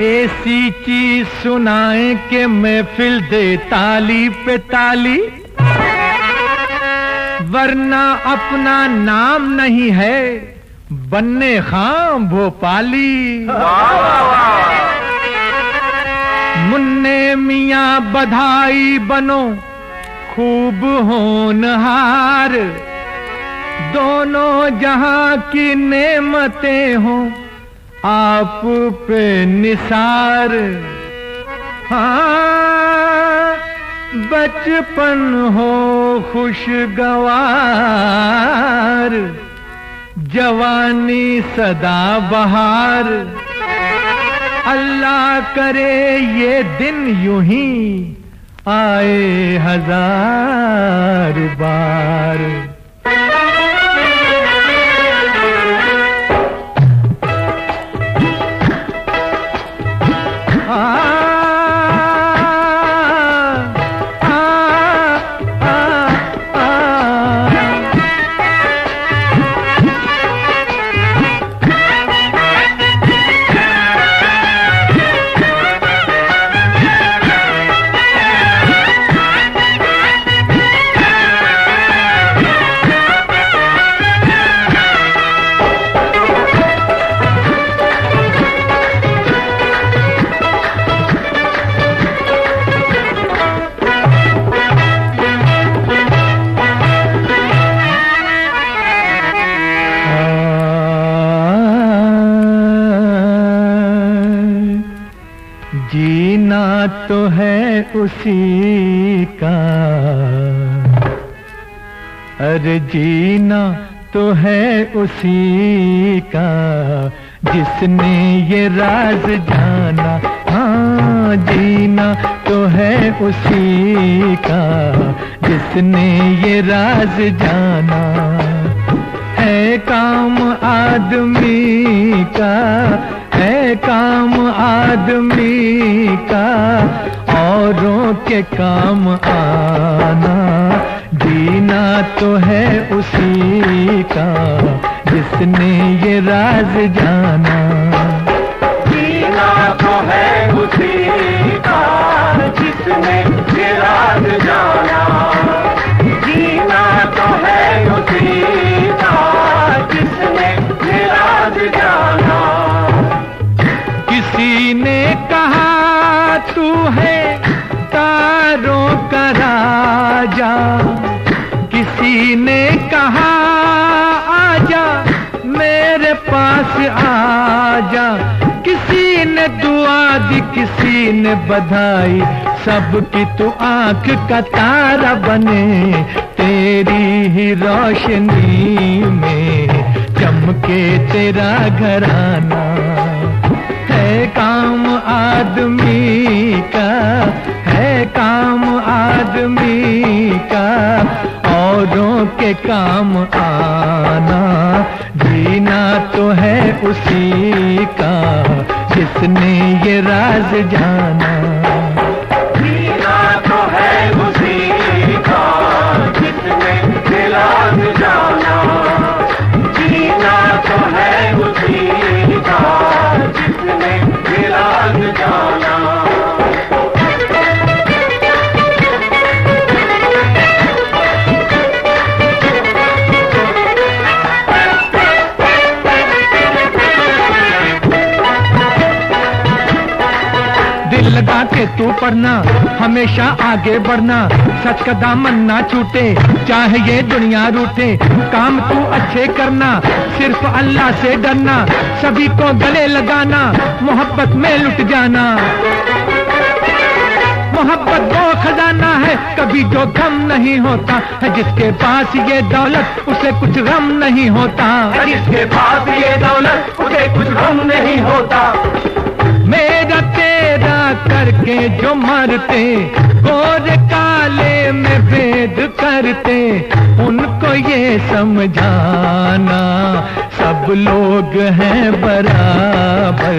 ऐसी चीज़ सुनाए के महफिल दे ताली पे ताली। वरना अपना नाम नहीं है, बन्ने खां भोपाली मुन्ने मियाँ बधाई बनो, खूब होनहार दोनों जहाँ की नेमतें हों आप पे निसार। हाँ बचपन हो खुशगवार। जवानी सदा बहार। अल्लाह करे ये दिन यूँ ही आए हज़ार बार। उसी का। अरे जीना तो है उसी का, जिसने ये राज जाना। हाँ जीना तो है उसी का, जिसने ये राज जाना। है काम आदमी का, है काम आदमी का औरों के काम आना, जीना तो है उसी का, जिसने ये राज जाना। जीना तो है उसी का, जिसने ये राज जाना। राजा किसी ने कहा, आजा, मेरे पास आजा। किसी ने दुआ दी, किसी ने बधाई। सबकी तू आँख का तारा बने, तेरी ही रोशनी में चमके तेरा घराना। है काम आदमी का जीना। दिल लगा के तू पढ़ना, हमेशा आगे बढ़ना। सच का दामन ना छूटे, चाहे ये दुनिया रूठे। काम तू अच्छे करना, सिर्फ़ अल्लाह से डरना। सभी को गले लगाना, मोहब्बत में लुट जाना। मोहब्बत वो खजाना है, कभी जो गम नहीं होता। है जिसके पास ये दौलत, उसे कुछ गम नहीं होता। जिसके पास ये दौलत, उसे कुछ गम नहीं होता। करके जो मरते, गोरे काले में भेद करते, उनको ये समझाना, सब लोग हैं बराबर,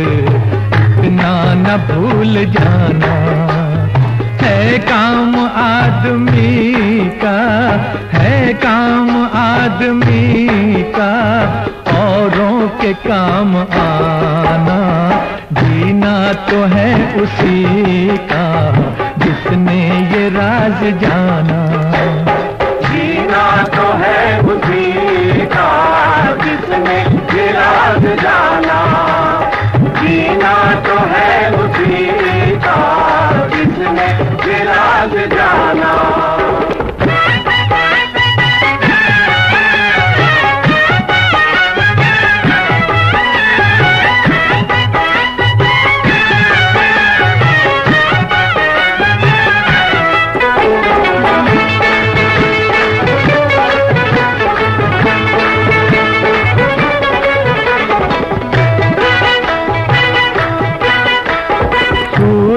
इतना न भूल जाना। है काम आदमी का, है काम आदमी का, औरों के काम आना। जीना तो है उसी का जिसने ये राज जाना। जीना तो है उसी का जिसने ये राज जीना।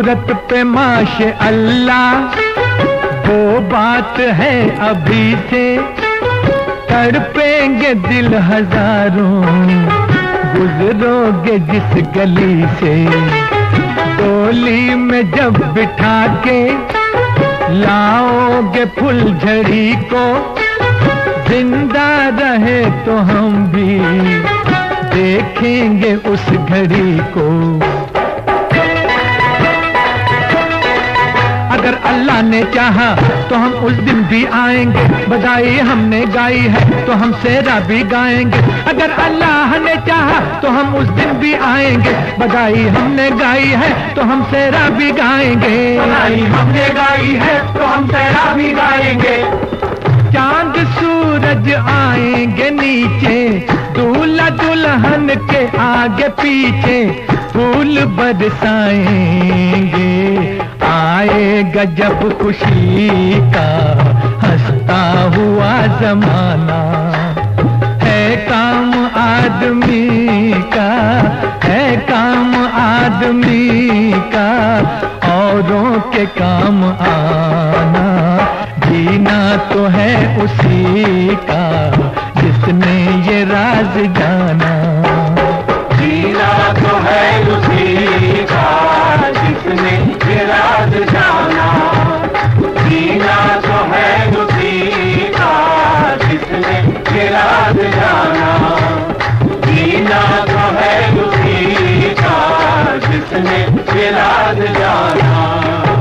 सूरत पे माश अल्लाह वो बात है अभी से। तड़पेंगे दिल हज़ारों, गुजरोगे जिस गली से। डोली में जब बिठा के लाओगे फुलझड़ी को, ज़िंदा रहे तो हम भी देखेंगे उस घड़ी को। अगर अल्लाह ने चाहा तो हम उस दिन भी आएँगे। बधाई हमने गाई है तो हम सेरा भी गाएँगे। अगर अल्लाह ने चाहा तो हम उस दिन भी आएँगे। बधाई हमने गाई है तो हम सेरा भी गाएँगे। सुनाई हमने गाई है तो हम तेरा भी गाएँगे। चाँद सूरज आएँगे नीचे। दूल्हा दुल्हन के आगे पीछे फूल बरसाएँगे। आएगा जब खुशी का हंसता हुआ जमाना। है काम आदमी का, है काम आदमी का, औरों के काम आना। जीना तो है उसी का, जिसने ये राज जीना। जाना। तो जिसने ये जाना।